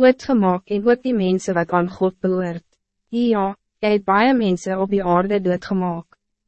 doodgemaak en ook die mensen wat aan God behoort. Ja, jy het baie mense op die aarde doodgemaak.